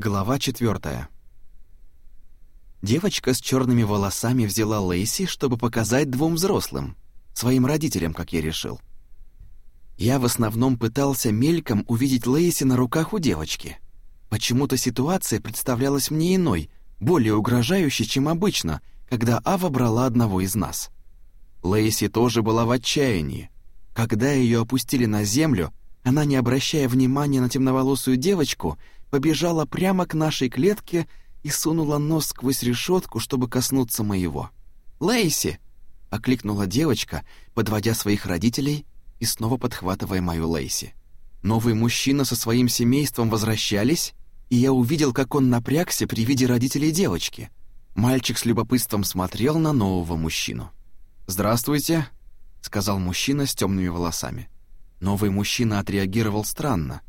Глава четвертая. Девочка с черными волосами взяла Лейси, чтобы показать двум взрослым, своим родителям, как я решил. Я в основном пытался мельком увидеть Лейси на руках у девочки. Почему-то ситуация представлялась мне иной, более угрожающей, чем обычно, когда Ава брала одного из нас. Лейси тоже была в отчаянии. Когда ее опустили на землю, она, не обращая внимания на темноволосую девочку, побежала прямо к нашей клетке и сунула нос сквозь решетку, чтобы коснуться моего. «Лейси!» — окликнула девочка, подводя своих родителей и снова подхватывая мою Лейси. Новый мужчина со своим семейством возвращались, и я увидел, как он напрягся при виде родителей девочки. Мальчик с любопытством смотрел на нового мужчину. «Здравствуйте», — сказал мужчина с темными волосами. Новый мужчина отреагировал странно.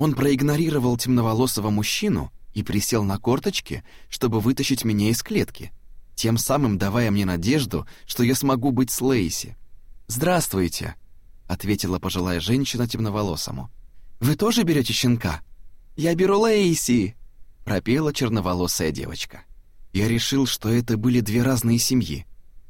Он проигнорировал темноволосого мужчину и присел на корточки, чтобы вытащить меня из клетки, тем самым давая мне надежду, что я смогу быть с Лейси. «Здравствуйте», — ответила пожилая женщина темноволосому. «Вы тоже берете щенка?» «Я беру Лейси», — пропела черноволосая девочка. Я решил, что это были две разные семьи.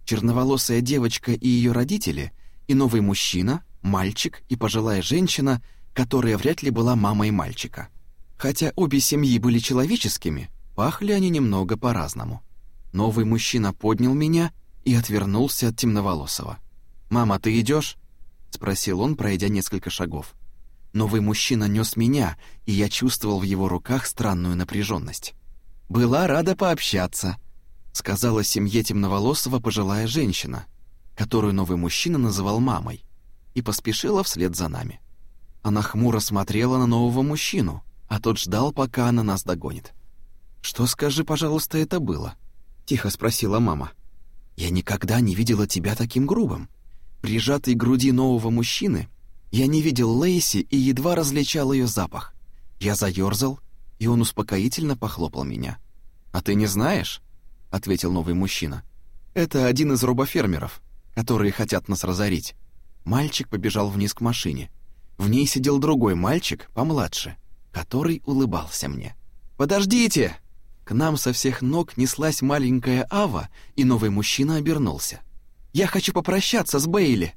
Черноволосая девочка и ее родители, и новый мужчина, мальчик и пожилая женщина, которая вряд ли была мамой мальчика. Хотя обе семьи были человеческими, пахли они немного по-разному. Новый мужчина поднял меня и отвернулся от темноволосого. «Мама, ты идешь? спросил он, пройдя несколько шагов. Новый мужчина нес меня, и я чувствовал в его руках странную напряженность. «Была рада пообщаться», — сказала семье темноволосого пожилая женщина, которую новый мужчина называл мамой и поспешила вслед за нами. Она хмуро смотрела на нового мужчину, а тот ждал, пока она нас догонит. «Что, скажи, пожалуйста, это было?» — тихо спросила мама. «Я никогда не видела тебя таким грубым. Прижатый к груди нового мужчины, я не видел Лейси и едва различал ее запах. Я заерзал, и он успокоительно похлопал меня. «А ты не знаешь?» — ответил новый мужчина. «Это один из робофермеров, которые хотят нас разорить. Мальчик побежал вниз к машине. В ней сидел другой мальчик, помладше, который улыбался мне. «Подождите!» К нам со всех ног неслась маленькая Ава, и новый мужчина обернулся. «Я хочу попрощаться с Бейли!»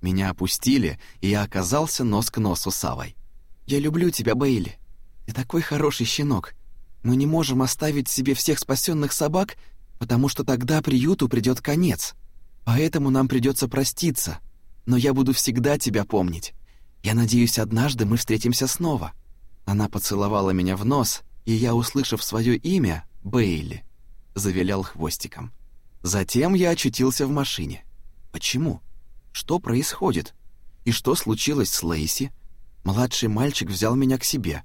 Меня опустили, и я оказался нос к носу с Авой. «Я люблю тебя, Бейли. Ты такой хороший щенок. Мы не можем оставить себе всех спасенных собак, потому что тогда приюту придет конец. Поэтому нам придется проститься, но я буду всегда тебя помнить. Я надеюсь, однажды мы встретимся снова». Она поцеловала меня в нос, и я, услышав свое имя, Бейли, завилял хвостиком. Затем я очутился в машине. Почему? Что происходит? И что случилось с Лейси? Младший мальчик взял меня к себе.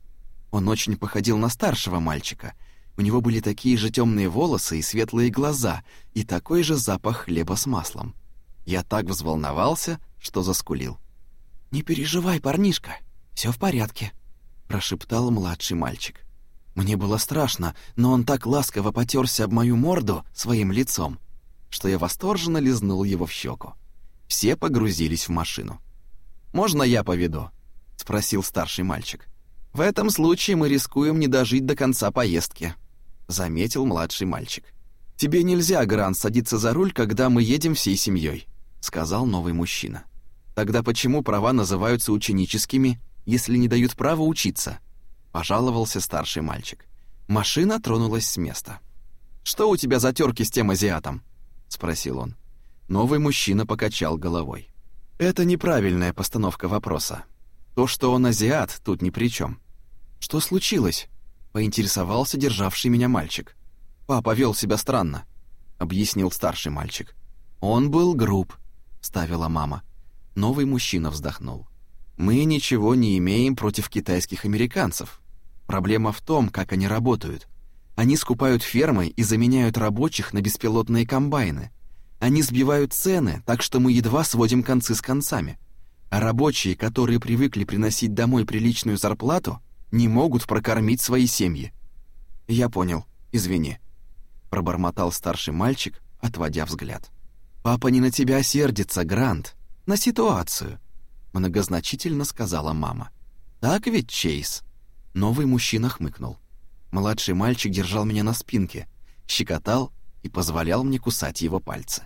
Он очень походил на старшего мальчика. У него были такие же темные волосы и светлые глаза, и такой же запах хлеба с маслом. Я так взволновался, что заскулил. «Не переживай, парнишка, все в порядке», — прошептал младший мальчик. Мне было страшно, но он так ласково потерся об мою морду своим лицом, что я восторженно лизнул его в щеку. Все погрузились в машину. «Можно я поведу?» — спросил старший мальчик. «В этом случае мы рискуем не дожить до конца поездки», — заметил младший мальчик. «Тебе нельзя, Грант, садиться за руль, когда мы едем всей семьей», — сказал новый мужчина. Тогда почему права называются ученическими, если не дают права учиться? Пожаловался старший мальчик. Машина тронулась с места. Что у тебя за терки с тем азиатом? спросил он. Новый мужчина покачал головой. Это неправильная постановка вопроса. То, что он азиат, тут ни при чем. Что случилось? поинтересовался державший меня мальчик. Папа вел себя странно, объяснил старший мальчик. Он был груб, ставила мама. Новый мужчина вздохнул. «Мы ничего не имеем против китайских американцев. Проблема в том, как они работают. Они скупают фермы и заменяют рабочих на беспилотные комбайны. Они сбивают цены, так что мы едва сводим концы с концами. А рабочие, которые привыкли приносить домой приличную зарплату, не могут прокормить свои семьи. Я понял, извини, пробормотал старший мальчик, отводя взгляд. Папа не на тебя сердится, Грант на ситуацию», — многозначительно сказала мама. «Так ведь, Чейз?» Новый мужчина хмыкнул. Младший мальчик держал меня на спинке, щекотал и позволял мне кусать его пальцы.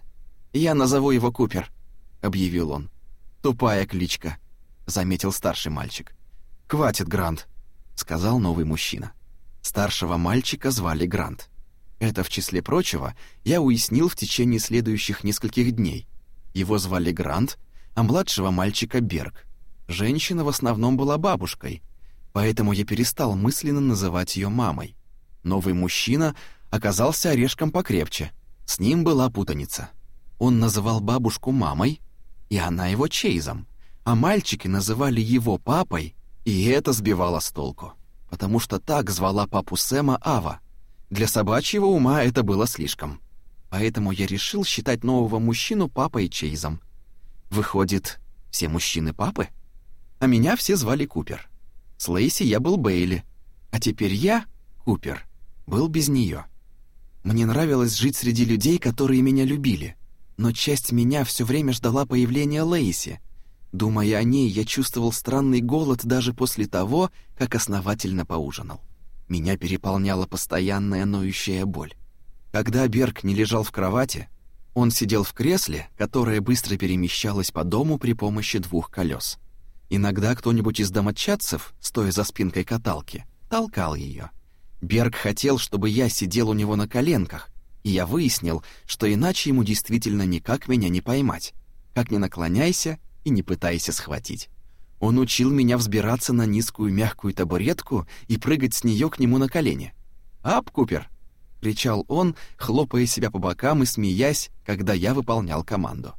«Я назову его Купер», — объявил он. «Тупая кличка», — заметил старший мальчик. «Хватит, Грант», — сказал новый мужчина. Старшего мальчика звали Грант. Это, в числе прочего, я уяснил в течение следующих нескольких дней. Его звали Грант, а младшего мальчика Берг. Женщина в основном была бабушкой, поэтому я перестал мысленно называть ее мамой. Новый мужчина оказался орешком покрепче. С ним была путаница. Он называл бабушку мамой, и она его Чейзом, а мальчики называли его папой, и это сбивало с толку, потому что так звала папу Сэма Ава. Для собачьего ума это было слишком. Поэтому я решил считать нового мужчину папой Чейзом. Выходит, все мужчины папы? А меня все звали Купер. С Лейси я был Бейли, а теперь я, Купер, был без нее. Мне нравилось жить среди людей, которые меня любили, но часть меня все время ждала появления Лейси. Думая о ней, я чувствовал странный голод даже после того, как основательно поужинал. Меня переполняла постоянная ноющая боль. Когда Берг не лежал в кровати, он сидел в кресле, которое быстро перемещалось по дому при помощи двух колес. Иногда кто-нибудь из домочадцев, стоя за спинкой каталки, толкал ее. Берг хотел, чтобы я сидел у него на коленках, и я выяснил, что иначе ему действительно никак меня не поймать. Как ни наклоняйся и не пытайся схватить. Он учил меня взбираться на низкую мягкую табуретку и прыгать с нее к нему на колени. «Ап, Купер!» — кричал он, хлопая себя по бокам и смеясь, когда я выполнял команду.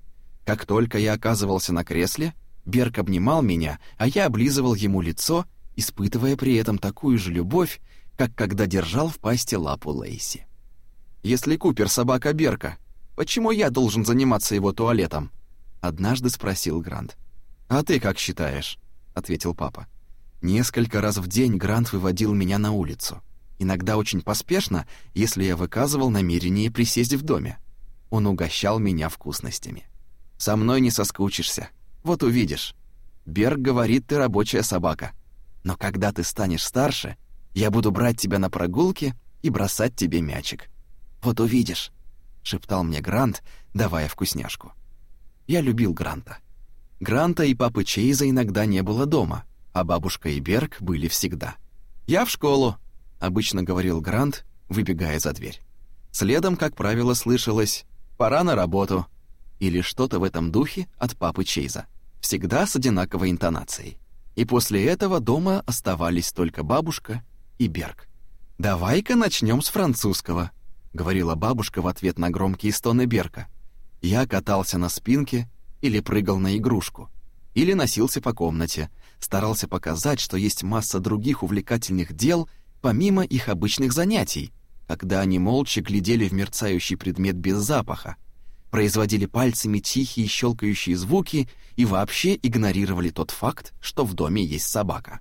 Как только я оказывался на кресле, Берг обнимал меня, а я облизывал ему лицо, испытывая при этом такую же любовь, как когда держал в пасти лапу Лейси. «Если Купер собака Берка, почему я должен заниматься его туалетом?» — однажды спросил Грант. «А ты как считаешь?» — ответил папа. Несколько раз в день Грант выводил меня на улицу. Иногда очень поспешно, если я выказывал намерение присесть в доме. Он угощал меня вкусностями. «Со мной не соскучишься», вот увидишь. Берг говорит, ты рабочая собака. Но когда ты станешь старше, я буду брать тебя на прогулки и бросать тебе мячик. Вот увидишь», — шептал мне Грант, давая вкусняшку. Я любил Гранта. Гранта и папы Чейза иногда не было дома, а бабушка и Берг были всегда. «Я в школу», — обычно говорил Грант, выбегая за дверь. Следом, как правило, слышалось «пора на работу» или что-то в этом духе от папы Чейза всегда с одинаковой интонацией. И после этого дома оставались только бабушка и Берг. «Давай-ка начнем с французского», — говорила бабушка в ответ на громкие стоны Берка. Я катался на спинке или прыгал на игрушку, или носился по комнате, старался показать, что есть масса других увлекательных дел, помимо их обычных занятий, когда они молча глядели в мерцающий предмет без запаха, производили пальцами тихие щелкающие звуки и вообще игнорировали тот факт, что в доме есть собака.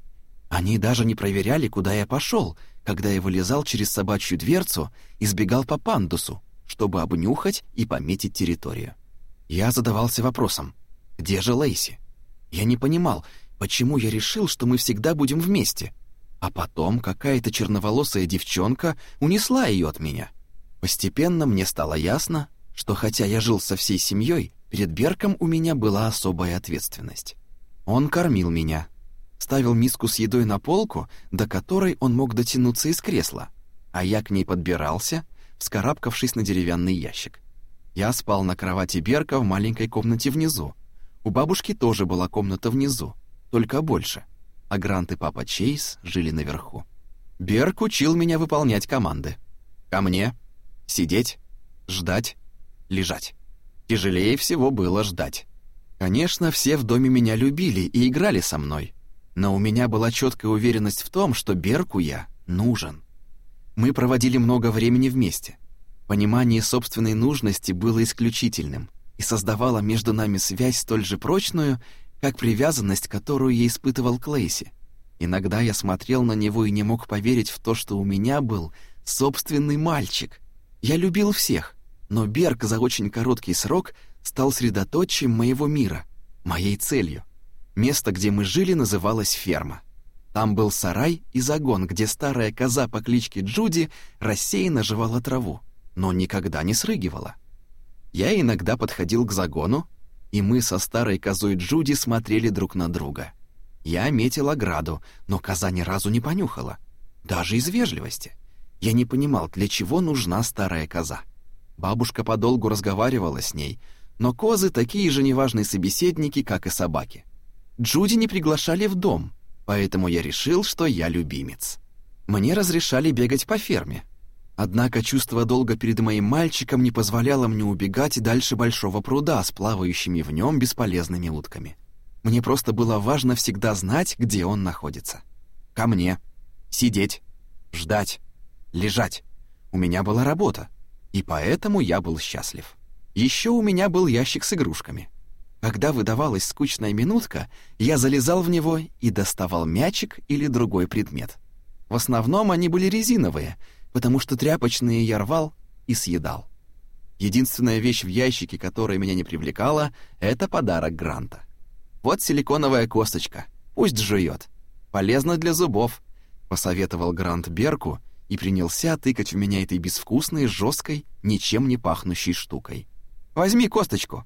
Они даже не проверяли, куда я пошел, когда я вылезал через собачью дверцу и сбегал по пандусу, чтобы обнюхать и пометить территорию. Я задавался вопросом, где же Лейси? Я не понимал, почему я решил, что мы всегда будем вместе. А потом какая-то черноволосая девчонка унесла ее от меня. Постепенно мне стало ясно, что хотя я жил со всей семьей, перед Берком у меня была особая ответственность. Он кормил меня, ставил миску с едой на полку, до которой он мог дотянуться из кресла, а я к ней подбирался, вскарабкавшись на деревянный ящик. Я спал на кровати Берка в маленькой комнате внизу. У бабушки тоже была комната внизу, только больше, а Грант и папа Чейз жили наверху. Берк учил меня выполнять команды. Ко мне, сидеть, ждать, лежать. Тяжелее всего было ждать. Конечно, все в доме меня любили и играли со мной, но у меня была четкая уверенность в том, что Берку я нужен. Мы проводили много времени вместе. Понимание собственной нужности было исключительным и создавало между нами связь столь же прочную, как привязанность, которую я испытывал к Лейси. Иногда я смотрел на него и не мог поверить в то, что у меня был собственный мальчик. Я любил всех, но Берг за очень короткий срок стал средоточием моего мира, моей целью. Место, где мы жили, называлось ферма. Там был сарай и загон, где старая коза по кличке Джуди рассеянно жевала траву, но никогда не срыгивала. Я иногда подходил к загону, и мы со старой козой Джуди смотрели друг на друга. Я метил ограду, но коза ни разу не понюхала, даже из вежливости. Я не понимал, для чего нужна старая коза. Бабушка подолгу разговаривала с ней, но козы такие же неважные собеседники, как и собаки. Джуди не приглашали в дом, поэтому я решил, что я любимец. Мне разрешали бегать по ферме. Однако чувство долга перед моим мальчиком не позволяло мне убегать дальше большого пруда с плавающими в нем бесполезными утками. Мне просто было важно всегда знать, где он находится. Ко мне. Сидеть. Ждать лежать. У меня была работа, и поэтому я был счастлив. Еще у меня был ящик с игрушками. Когда выдавалась скучная минутка, я залезал в него и доставал мячик или другой предмет. В основном они были резиновые, потому что тряпочные я рвал и съедал. Единственная вещь в ящике, которая меня не привлекала, это подарок Гранта. Вот силиконовая косточка, пусть жует. Полезно для зубов, посоветовал Грант Берку и принялся тыкать в меня этой безвкусной, жесткой, ничем не пахнущей штукой. «Возьми косточку!»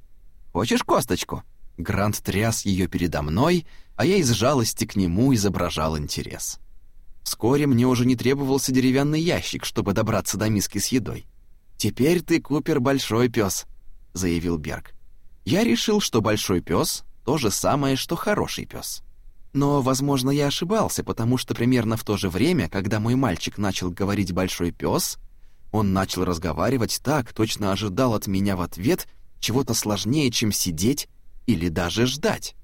«Хочешь косточку?» Грант тряс ее передо мной, а я из жалости к нему изображал интерес. Вскоре мне уже не требовался деревянный ящик, чтобы добраться до миски с едой. «Теперь ты, Купер, большой пес», — заявил Берг. Я решил, что большой пес — то же самое, что хороший пес. Но, возможно, я ошибался, потому что примерно в то же время, когда мой мальчик начал говорить «большой пес», он начал разговаривать так, точно ожидал от меня в ответ чего-то сложнее, чем сидеть или даже ждать.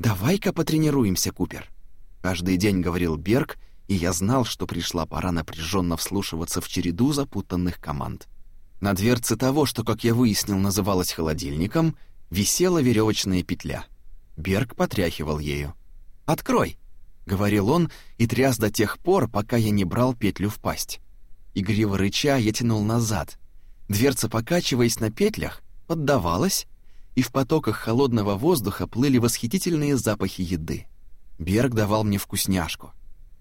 «Давай-ка потренируемся, Купер», — каждый день говорил Берг, и я знал, что пришла пора напряженно вслушиваться в череду запутанных команд. На дверце того, что, как я выяснил, называлось холодильником, висела веревочная петля. Берг потряхивал ею. «Открой!» — говорил он и тряс до тех пор, пока я не брал петлю в пасть. Игриво рыча я тянул назад. Дверца, покачиваясь на петлях, поддавалась, и в потоках холодного воздуха плыли восхитительные запахи еды. Берг давал мне вкусняшку.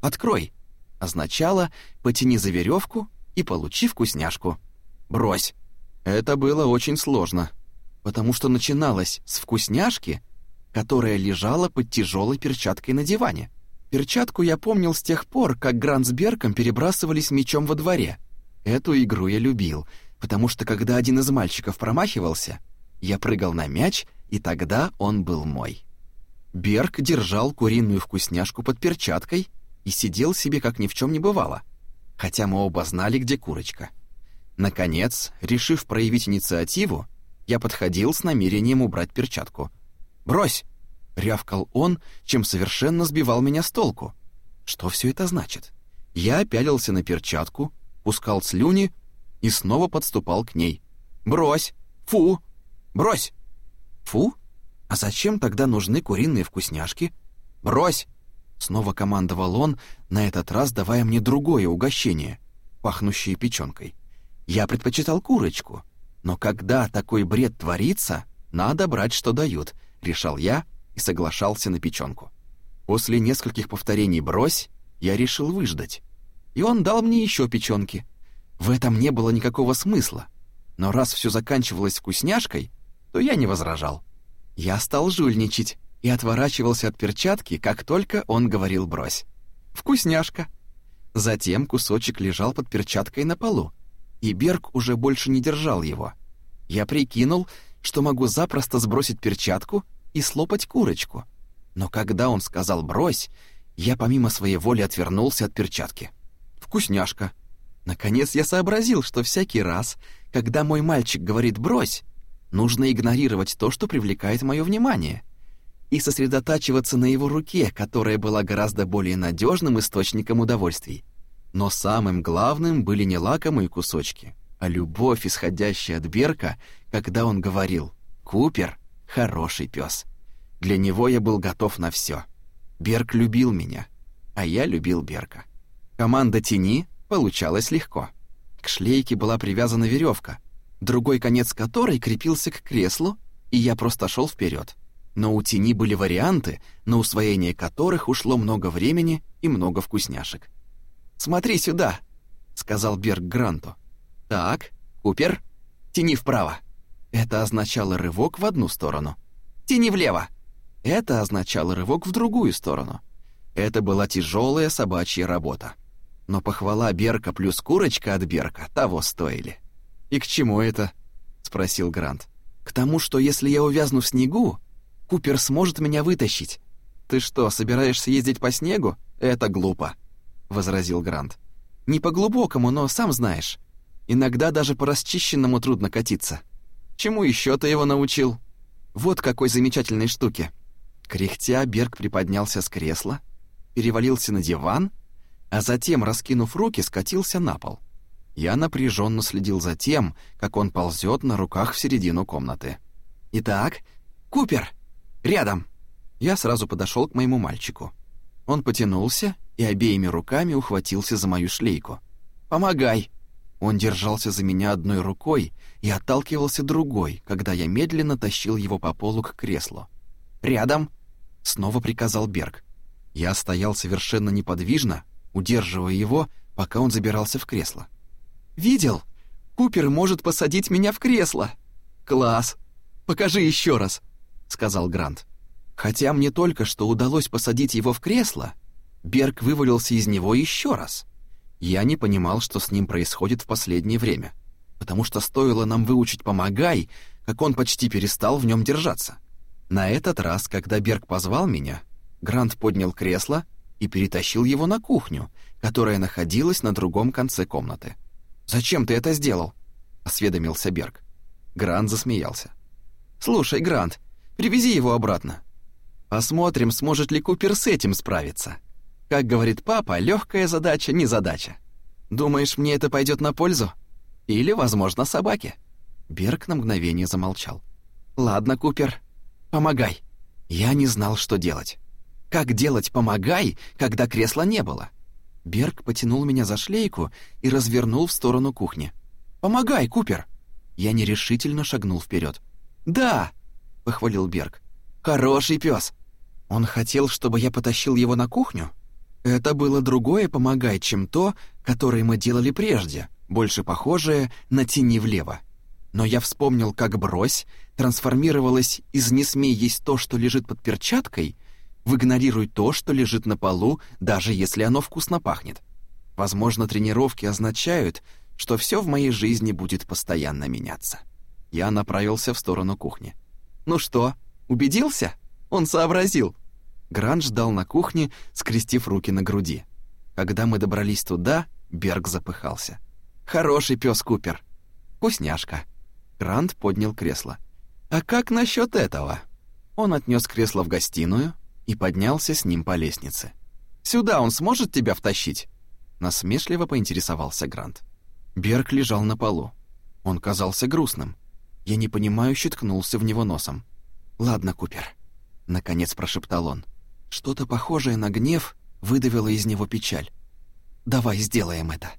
«Открой!» означало «потяни за веревку и получи вкусняшку». «Брось!» Это было очень сложно, потому что начиналось с вкусняшки — которая лежала под тяжелой перчаткой на диване. Перчатку я помнил с тех пор, как Грант с Берком перебрасывались мячом во дворе. Эту игру я любил, потому что когда один из мальчиков промахивался, я прыгал на мяч, и тогда он был мой. Берг держал куриную вкусняшку под перчаткой и сидел себе как ни в чем не бывало, хотя мы оба знали, где курочка. Наконец, решив проявить инициативу, я подходил с намерением убрать перчатку — «Брось!» — рявкал он, чем совершенно сбивал меня с толку. Что все это значит? Я опялился на перчатку, пускал слюни и снова подступал к ней. «Брось! Фу! Брось!» «Фу? А зачем тогда нужны куриные вкусняшки?» «Брось!» Снова командовал он, на этот раз давая мне другое угощение, пахнущее печенкой. Я предпочитал курочку, но когда такой бред творится, надо брать, что дают — решал я и соглашался на печенку. После нескольких повторений «брось» я решил выждать. И он дал мне еще печенки. В этом не было никакого смысла. Но раз все заканчивалось вкусняшкой, то я не возражал. Я стал жульничать и отворачивался от перчатки, как только он говорил «брось». «Вкусняшка». Затем кусочек лежал под перчаткой на полу, и Берг уже больше не держал его. Я прикинул, что могу запросто сбросить перчатку и слопать курочку. Но когда он сказал «брось», я помимо своей воли отвернулся от перчатки. Вкусняшка. Наконец я сообразил, что всякий раз, когда мой мальчик говорит «брось», нужно игнорировать то, что привлекает мое внимание, и сосредотачиваться на его руке, которая была гораздо более надежным источником удовольствий. Но самым главным были не лакомые кусочки, а любовь, исходящая от Берка, когда он говорил «Купер, хороший пес. Для него я был готов на все. Берг любил меня, а я любил Берка. Команда тени получалась легко. К шлейке была привязана веревка, другой конец которой крепился к креслу, и я просто шел вперед. Но у тени были варианты, на усвоение которых ушло много времени и много вкусняшек. «Смотри сюда», — сказал Берг Гранту. «Так, Купер, тяни вправо». Это означало рывок в одну сторону. «Тяни влево». Это означало рывок в другую сторону. Это была тяжелая собачья работа. Но похвала Берка плюс курочка от Берка того стоили. «И к чему это?» — спросил Грант. «К тому, что если я увязну в снегу, Купер сможет меня вытащить. Ты что, собираешься ездить по снегу? Это глупо», — возразил Грант. «Не по глубокому, но сам знаешь. Иногда даже по расчищенному трудно катиться. Чему еще ты его научил? Вот какой замечательной штуке». Кряхтя, Берг приподнялся с кресла, перевалился на диван, а затем, раскинув руки, скатился на пол. Я напряженно следил за тем, как он ползет на руках в середину комнаты. «Итак, Купер, рядом!» Я сразу подошел к моему мальчику. Он потянулся и обеими руками ухватился за мою шлейку. «Помогай!» Он держался за меня одной рукой и отталкивался другой, когда я медленно тащил его по полу к креслу. «Рядом!» — снова приказал Берг. Я стоял совершенно неподвижно, удерживая его, пока он забирался в кресло. «Видел? Купер может посадить меня в кресло!» «Класс! Покажи еще раз!» — сказал Грант. Хотя мне только что удалось посадить его в кресло, Берг вывалился из него еще раз. Я не понимал, что с ним происходит в последнее время, потому что стоило нам выучить «помогай», как он почти перестал в нем держаться. На этот раз, когда Берг позвал меня, Грант поднял кресло и перетащил его на кухню, которая находилась на другом конце комнаты. «Зачем ты это сделал?» — осведомился Берг. Грант засмеялся. «Слушай, Грант, привези его обратно. Посмотрим, сможет ли Купер с этим справиться. Как говорит папа, легкая задача не задача. Думаешь, мне это пойдет на пользу? Или, возможно, собаке?» Берг на мгновение замолчал. «Ладно, Купер, помогай». Я не знал, что делать. Как делать «помогай», когда кресла не было? Берг потянул меня за шлейку и развернул в сторону кухни. «Помогай, Купер!» Я нерешительно шагнул вперед. «Да!» — похвалил Берг. «Хороший пес!» Он хотел, чтобы я потащил его на кухню? Это было другое «помогай», чем то, которое мы делали прежде, больше похожее на «тени влево». Но я вспомнил, как «брось» трансформировалась из «не смей есть то, что лежит под перчаткой» в «игнорируй то, что лежит на полу, даже если оно вкусно пахнет». Возможно, тренировки означают, что все в моей жизни будет постоянно меняться. Я направился в сторону кухни. «Ну что, убедился?» Он сообразил. Грант ждал на кухне, скрестив руки на груди. Когда мы добрались туда, Берг запыхался. «Хороший пес Купер. Вкусняшка». Грант поднял кресло. «А как насчет этого?» Он отнес кресло в гостиную, и поднялся с ним по лестнице. «Сюда он сможет тебя втащить?» Насмешливо поинтересовался Грант. Берг лежал на полу. Он казался грустным. Я непонимающе ткнулся в него носом. «Ладно, Купер», — наконец прошептал он. Что-то похожее на гнев выдавило из него печаль. «Давай сделаем это».